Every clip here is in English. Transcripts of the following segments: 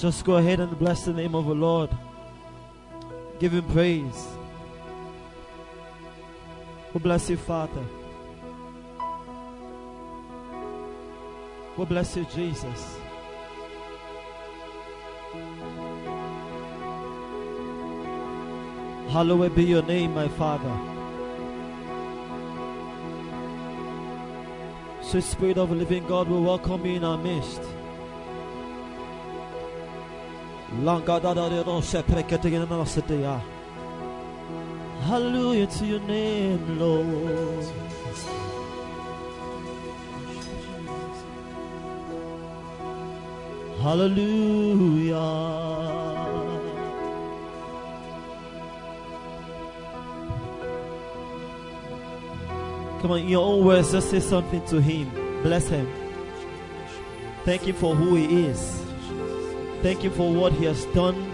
Just go ahead and bless the name of the Lord. Give him praise. We bless you, Father. We bless you, Jesus. Hallowed be your name, my Father. Sweet Spirit of the living God, we welcome you in our midst. Hallelujah to your name, Lord. Hallelujah. Come on, in your own words, just say something to Him. Bless Him. Thank Him for who He is. Thank Him for what He has done.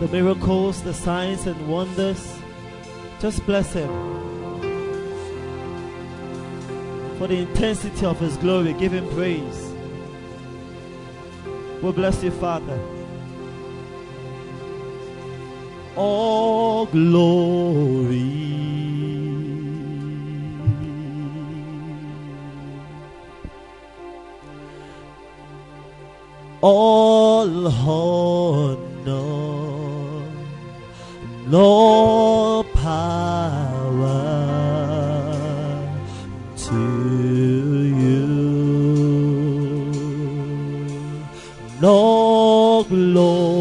The miracles, the signs, and wonders. Just bless Him. For the intensity of His glory, give Him praise. We bless you, Father. All glory. All honor, no power to you, no glory,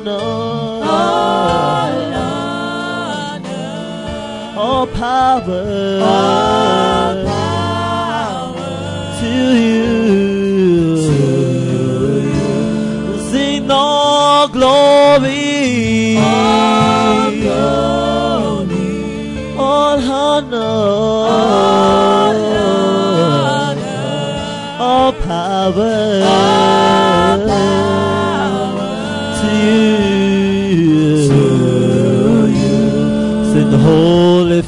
all honor, all power, to you. Sing all glory, all honor, all power,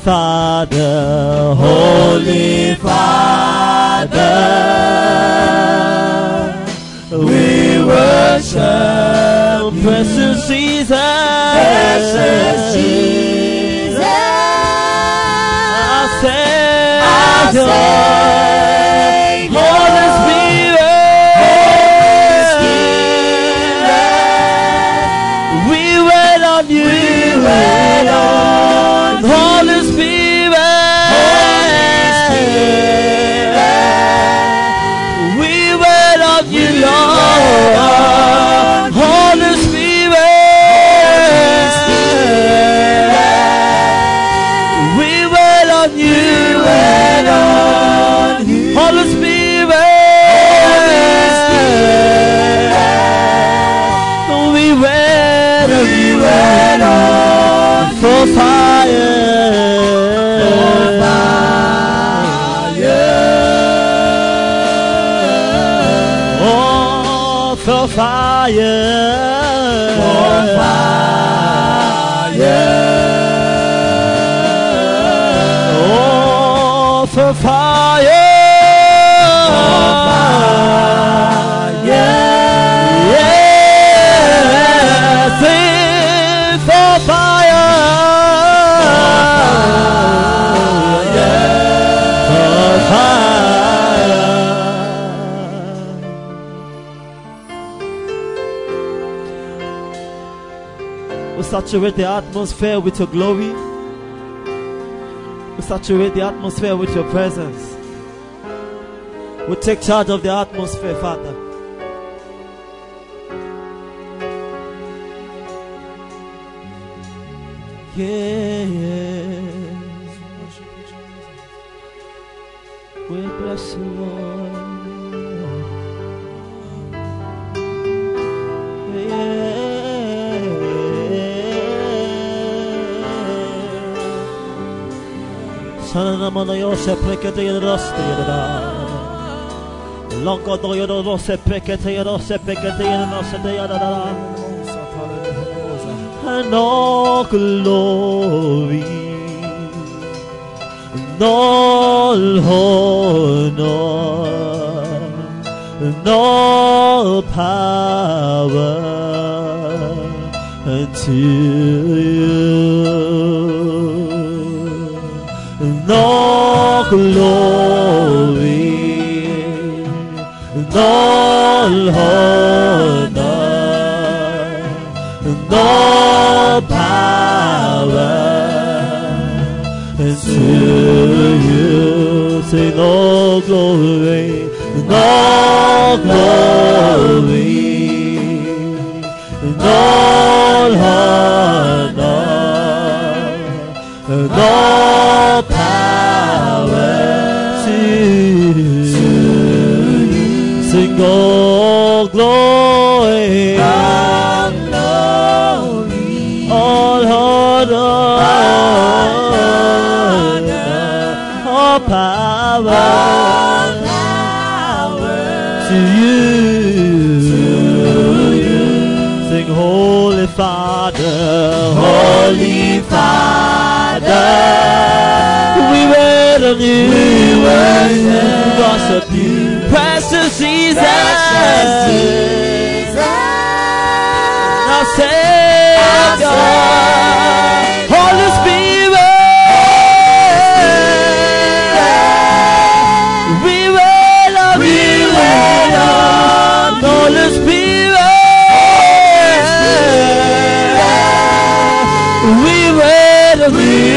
Father, Holy Father, we worship precious Jesus, precious Jesus, our Savior, Holy Spirit, we wait on you, Holy Spirit, we wait on you, Lord, Holy Spirit, we wait on you, Holy Spirit, we wait on you, for fire. Oh, for fire. Oh, for fire. Saturate the atmosphere with your glory. We saturate the atmosphere with your presence. We take charge of the atmosphere, Father. Yeah, yeah. We bless you, Lord. Yeah. Sana naman yo se prekete yedroste yedra. Longo do yedro se prekete yedro prekete yedro de yedra. And all glory honor power unto you all glory all honor all power unto you. Sing all glory all glory and Father, Holy Father. We wait on you. We worship you. Precious Jesus. Our Savior. Holy Spirit.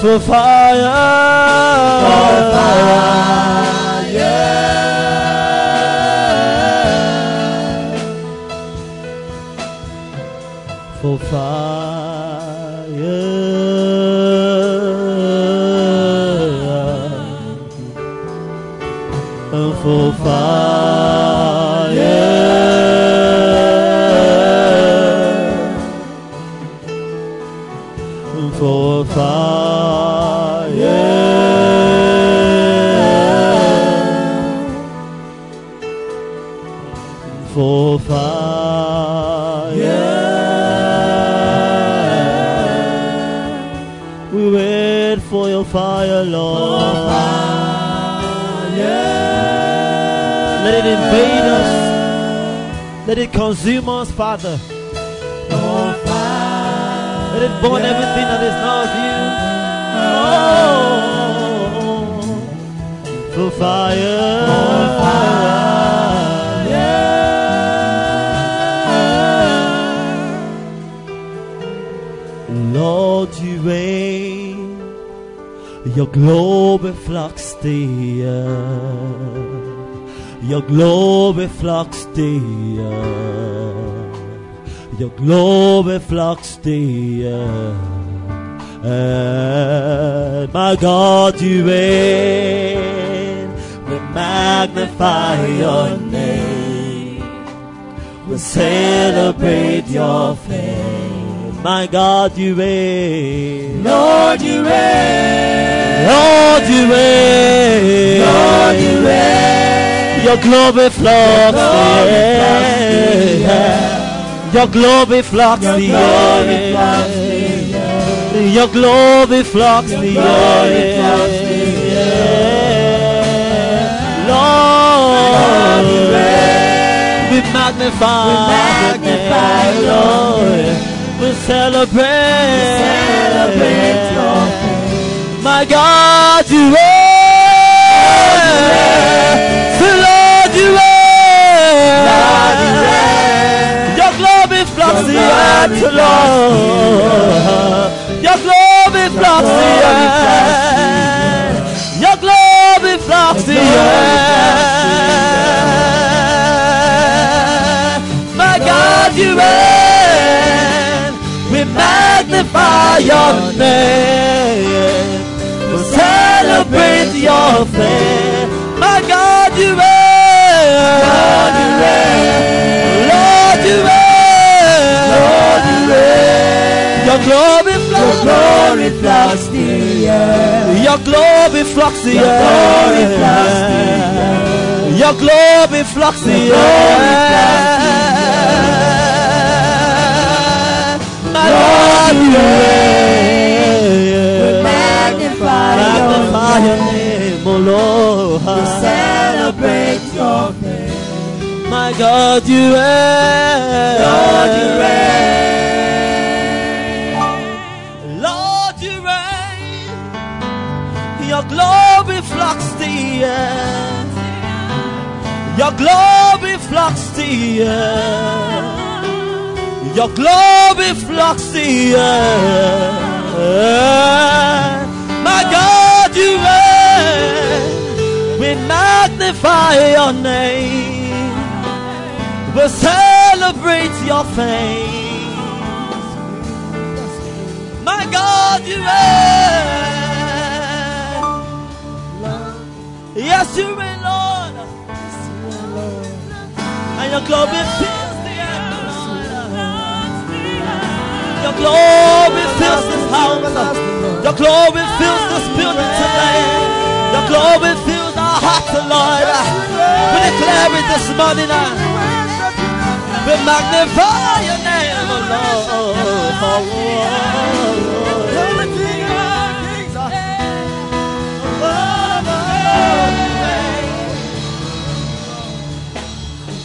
for fire, for fire. For fire. We wait for your fire, Lord. Let it invade us. Let it consume us, Father. Let it burn everything that is not of you. Oh, for fire. Lord, you reign. Your glory flocks the earth. Your glory flocks the earth. Your glory flocks the earth. And my God, you reign. We magnify your name. We celebrate your fame. My God, you reign. Lord, you reign. Lord, you reign. Lord, you reign. Your glory floods the floods air. Your glory floods Your the glory floods Your glory flocks the air. Lord, we magnify, We magnify your name, your Lord. We celebrate, Celebrate your name. my God, you reign. Flocks the earth. My God, you reign. We magnify your name. We celebrate your fame. My God, you reign. Lord, you reign. Lord, you reign. Lord, you reign. Your glory Your glory floods the air. Your glory flocks the Your glory air. floods the Your glory flocks the Your glory floods the air. My Lord, God, you reign. magnify Magnify your name. O Lord. We celebrate your name. My God, you reign. Lord, you reign. Your glory flocks the air. Your glory flocks the air. Your glory flocks the air. My God, you reign. We magnify your name. We celebrate your fame. My God, you reign. Yes, you reign, Lord. And your glory fills the Lord. Your glory fills this house. Your glory fills this building today. Your glory fills our hearts, Lord. We declare it this morning. We magnify your name, Lord.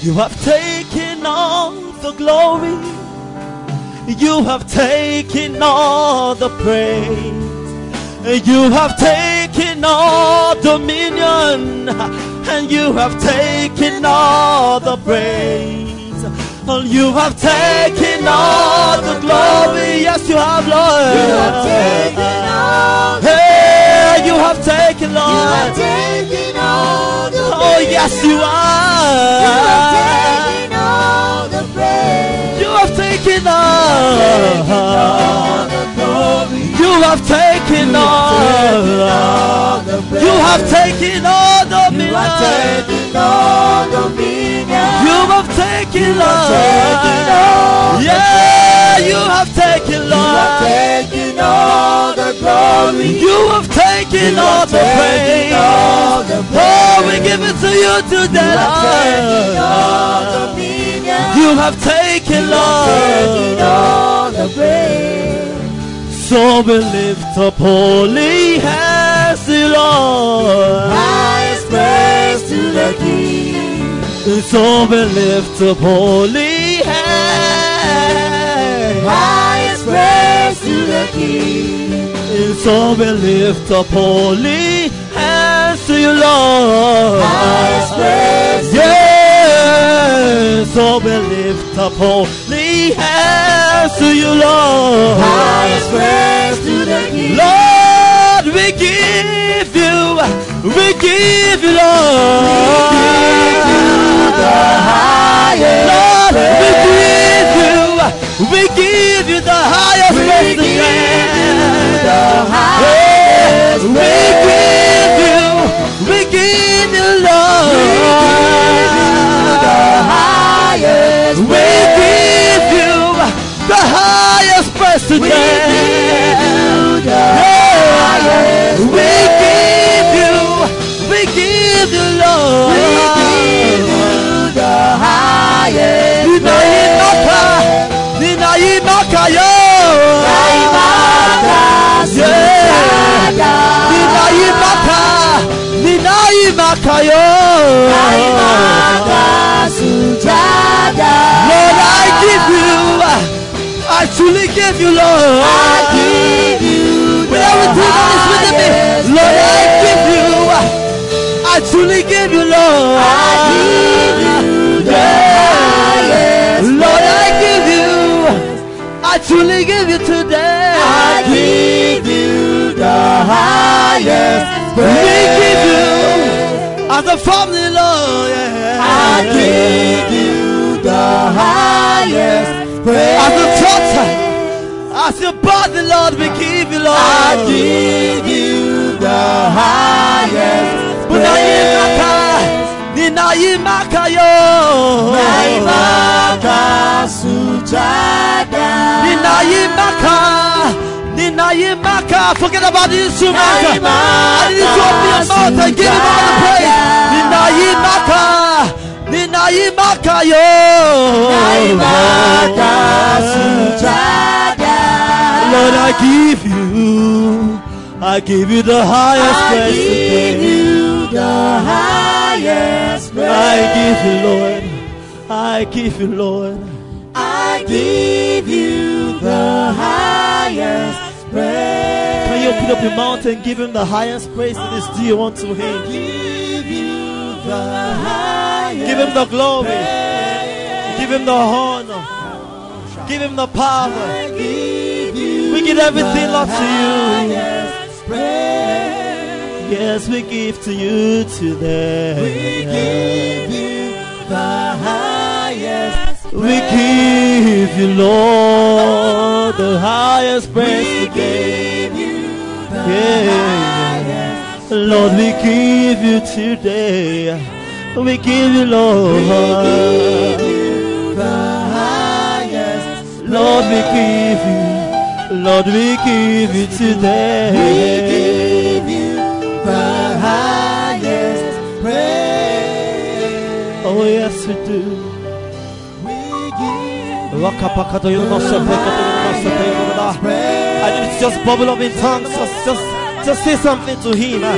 You have taken all the glory. You have taken all the praise. You have taken all dominion. And you have taken all the praise. You have taken all the glory. Yes, you have, Lord. You have taken all the Hey, you have taken, You have taken all the Oh, yes, you You have are. taken all the praise. You have taken all the. You have taken all the. You have taken all You have dominion. taken all dominion. You have taken You have taken all the Yeah, you have taken You have Lord. taken all the glory. You have taken all the praise. Give it to you today, Lord. You have taken Lord. So we lift up holy hands, Lord. Highest praise to the King. So we lift up holy hands. Highest praise to the King. So we lift up holy to you, Lord. Yeah. Oh, so we lift up holy hands to you, Lord. Highest praise to the King. Lord, we give you, we give you, Lord. the highest Lord, we give you, we give we give you the highest. We give you, we give you, Lord. We give you the highest. Ninainoka, ninainoka yo. Ninainoka, ninainoka yo. Ninainoka sujada. Lord, I give you. I truly give you, Lord. I give you With the everything that is within me, highest Lord, I give you. I truly give you, Lord. I give you the highest Lord, I give you. I truly give you today. I give you the highest praise. We give you as a family, Lord. Yeah. I give you the highest. As a church, as your body, Lord, we give you, Lord. I give you the highest praise. ninayimaka yo. Naimaka sujada. Ninayimaka, ninayimaka. Forget about the instrument. I need to open your mouth and give him all the praise. Ninayimaka, ninayimaka yo. Naimaka sujada. Lord, I give you, I give you the highest I praise give today. you the highest praise. I give you, Lord. I give you, Lord. I give you the highest praise. Can you open up your mouth and give him the highest praise that is due unto him? Give you the highest Give him the glory. Give him the honor. Give him the power. We give everything, Lord, to you. Yes, we give to you today. We give you the highest We give you, Lord, the highest praise today. give you the Yeah. Lord, we give you today. We give you, Lord. the highest Lord, we give you. Lord, we give you today. We give you the highest praise. Oh, yes, we do. We give Wakapakato yonosa, pekato yonosa, teyonoda. I need to just bubble up in tongues. Just, just, just say something to him. Ah.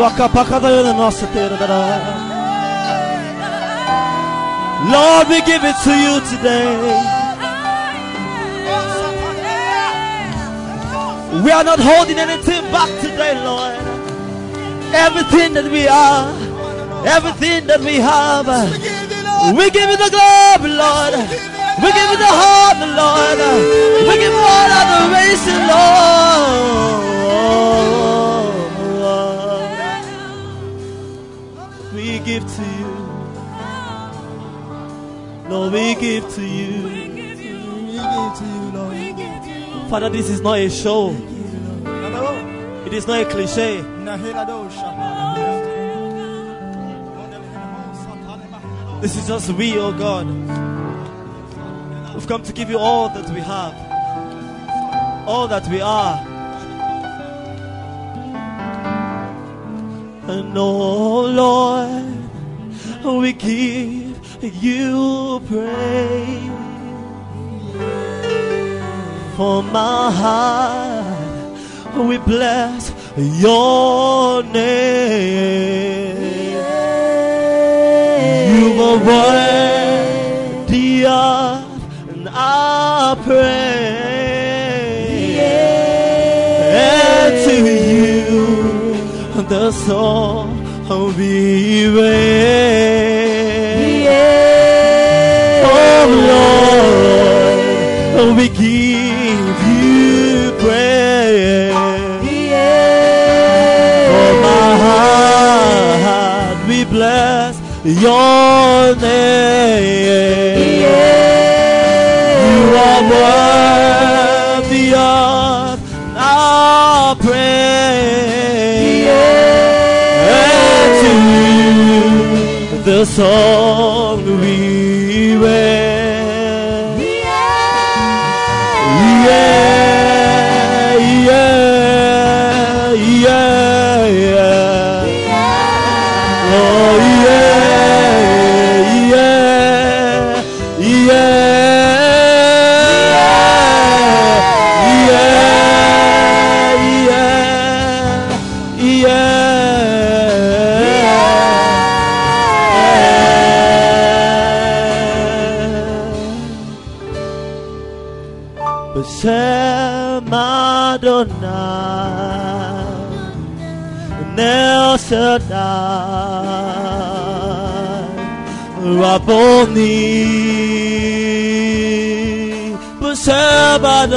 Rakapakadayana nasatera. Lord, we give it to you today. We are not holding anything back today, Lord. Everything that we are, everything that we have, we give you the glory, Lord. We give you the honor, Lord. We give you all adoration, Father, this is not a show. It is not a cliche. This is just we, oh God. We've come to give you all that we have, all that we are. And oh Lord, we give you praise for my heart. We bless your name. You are worthy of our praise. And to you the song we raise. Oh Lord, we give your name. You are worthy of our praise. And to you the song we raise.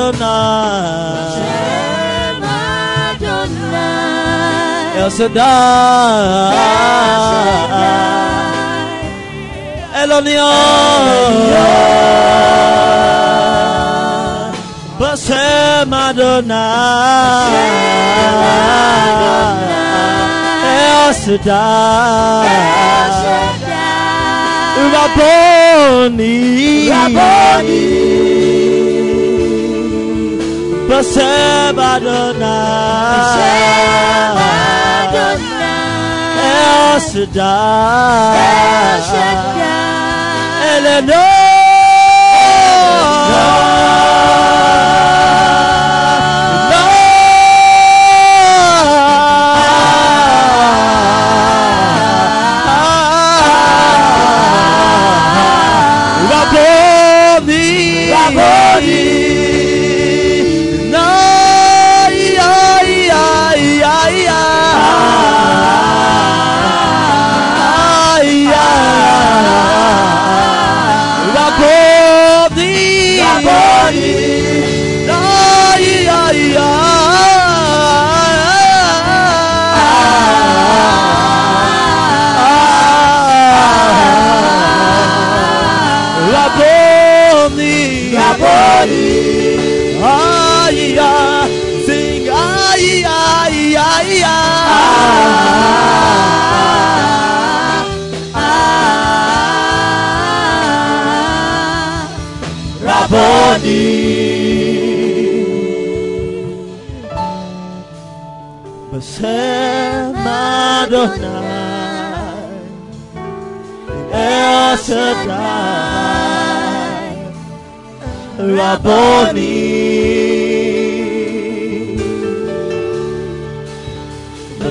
Besem Adonai, El Shaddai, Elonion, Besem Adonai, El Shaddai, Rabboni, Besem Adonai, El Shaddai, Rabboni, Besem Adonai, El Shaddai.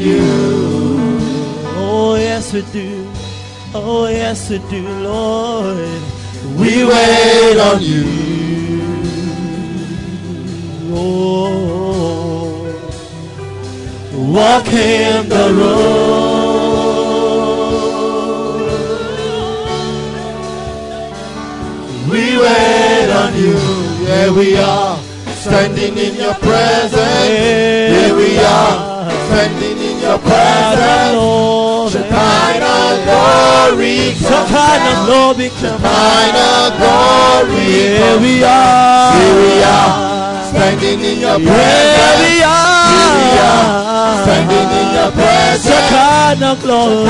you. Oh yes, we do. Oh yes, we do, Lord. We wait on you. Oh, walk in the road. We wait on you. Here we are, standing in your presence. Here we are, standing presence. Shekinah glory, Shekinah glory, Shekinah glory. Here we are, here we are. Standing in your presence. Here we are. Here we are. Standing in your presence. Shekinah glory.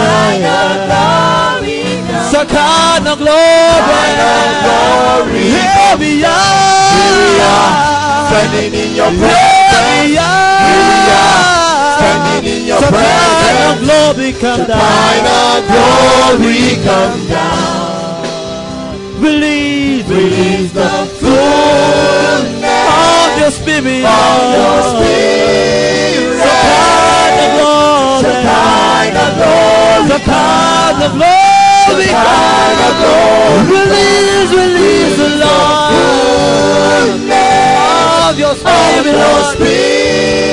Shekinah glory. Here we are. Here we are. Standing in your presence. Here we are. Here we are. Standing in your presence. Shekinah glory come down. Glory come down. Release, release the fullness of your spirit. Of your spirit. Shekinah glory. Shekinah glory. Shekinah glory. Shekinah glory. Release, release the Lord. Of your spirit. Of your spirit.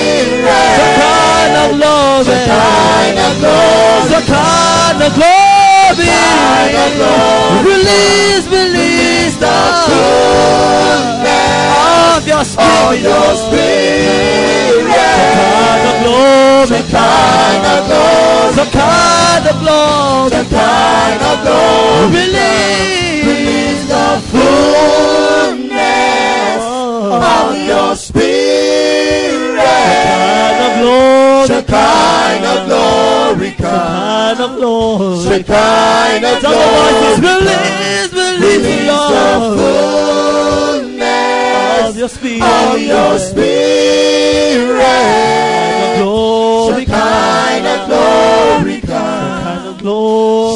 Shekinah glory. glory. Shekinah glory. Shekinah glory. Shekinah glory. Release, release the fullness of your spirit. Of spirit. your spirit. Shekinah glory. Shekinah glory. Shekinah glory. Shekinah glory. Release. Release Shekinah glory come. Shekinah glory. Shekinah Some of glory release, release, the fullness Of your spirit. of your spirit. Shekinah glory come. Shekinah glory.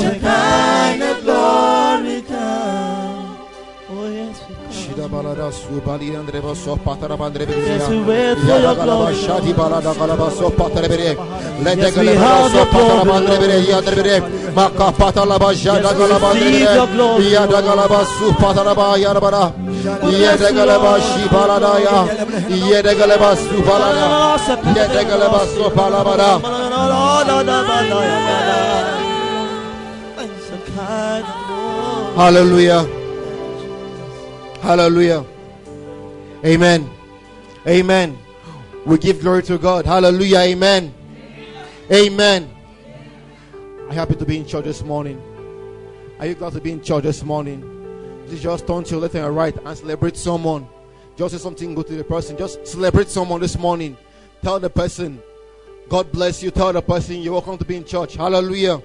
Hallelujah. Hallelujah. Amen. Amen. We give glory to God. Hallelujah. Amen. Amen. I'm happy to be in church this morning. Are you glad to be in church this morning? Please just turn to your left and right and celebrate someone. Just say something good to the person. Just celebrate someone this morning. Tell the person, God bless you. Tell the person you're welcome to be in church. Hallelujah.